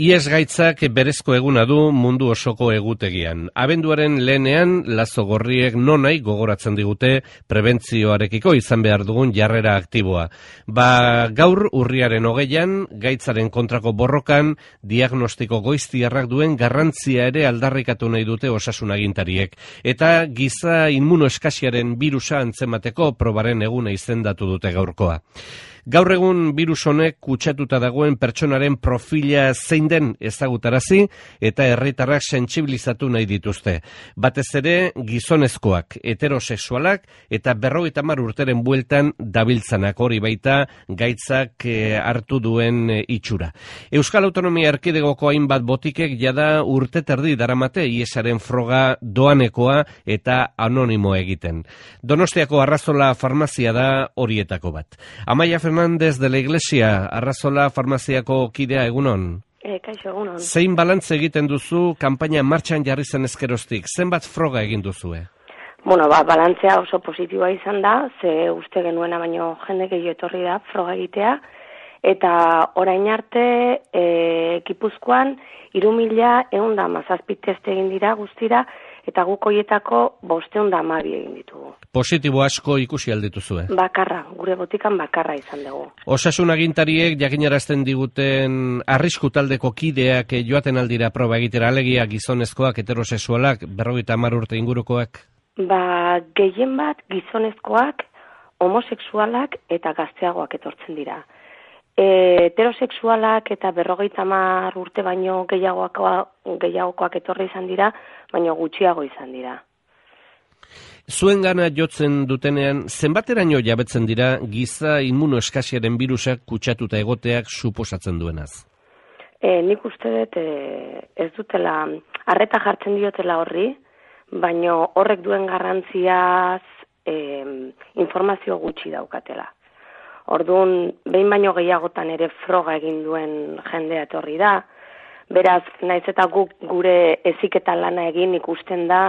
Ies gaitzak berezko eguna du mundu osoko egutegian. Abenduaren lehenean, lazo gorriek nonai gogoratzen digute prebentzioarekiko izan behar dugun jarrera aktiboa. Ba, gaur urriaren hogeian, gaitzaren kontrako borrokan, diagnostiko goiztiarrak duen garrantzia ere aldarrikatu nahi dute osasun agintariek. Eta giza inmunoeskasiaren virusa antzemateko probaren eguna izendatu dute gaurkoa. Gaur egun virus honek kutsatuta dagoen pertsonaren profila zein den ezagutarazi eta herritarrak sentsibilizatu nahi dituzte. Batez ere gizonezkoak, heterosexualak eta berrogeita mar urteren bueltan dabiltzanak hori baita gaitzak e, hartu duen e, itxura. Euskal Autonomia Erkidegoko hainbat botikek jada urte terdi daramate iesaren froga doanekoa eta anonimo egiten. Donostiako arrazola farmazia da horietako bat. Amaia Fernández de la Iglesia, Arrazola Farmaziako kidea egunon. E, kaixo, egunon. Zein balantze egiten duzu kanpaina martxan jarri zen eskerostik? Zenbat froga egin duzue? Bueno, ba, balantzea oso positiboa izan da, ze uste genuena baino jende gehi etorri da froga egitea, eta orain arte e, Gipuzkoan irumila egun da mazazpiteste egin dira guztira, eta guk hoietako bosteun da amabi egin ditugu. Positibo asko ikusi aldituzue? Bakarra, gure botikan bakarra izan dugu. Osasun agintariek jakinarazten diguten arrisku taldeko kideak joaten aldira proba egitera alegia gizonezkoak, heterosexualak, berrogeita hamar urte ingurukoak? Ba, gehien bat gizonezkoak, homosexualak eta gazteagoak etortzen dira. E, heterosexualak eta berrogeita mar urte baino gehiagokoak etorri izan dira, baino gutxiago izan dira. Zuen gana jotzen dutenean, zenbateraino jabetzen dira giza inmunoeskasiaren birusak kutsatuta egoteak suposatzen duenaz? E, nik uste dut e, ez dutela, arreta jartzen diotela horri, baino horrek duen garrantziaz e, informazio gutxi daukatela. Orduan, behin baino gehiagotan ere froga egin duen jendea etorri da, beraz, naiz eta guk gure eziketan lana egin ikusten da,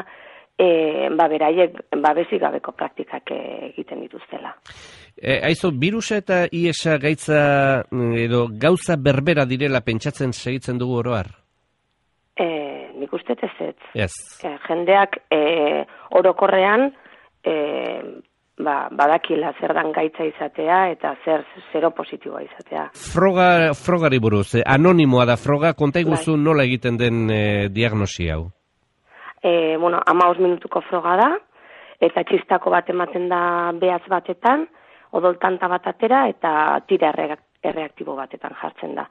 e, ba, beraiek babesik gabeko praktikak egiten dituztela. E, aizo, virusa eta IESA gaitza mm, edo gauza berbera direla pentsatzen segitzen dugu oroar? E, nik uste ez ez. Yes. E, jendeak e, orokorrean e, ba, badakila zer dan gaitza izatea eta zer zero positiboa izatea. Froga, frogari buruz, eh, anonimoa da froga, konta iguzu bai. nola egiten den eh, diagnosi hau? e, bueno, amaus minutuko froga da, eta txistako bat ematen da behaz batetan, odoltanta bat atera, eta tira erreaktibo batetan jartzen da.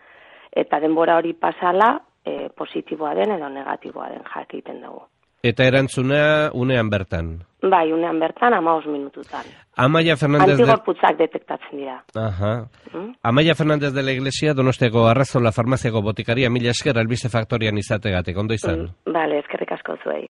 Eta denbora hori pasala, e, positiboa den edo negatiboa den jakiten dugu. Eta erantzuna unean bertan? Bai, unean bertan, amaos minututan. Amaia Fernandez Antigorputzak de... detektatzen dira. Aha. Mm? Amaia Fernandez de la Iglesia, donosteko arrazola farmaziako botikaria, mila esker, albise faktorian izategatik, ondo izan? Mm, bale, eskerrik asko zuei.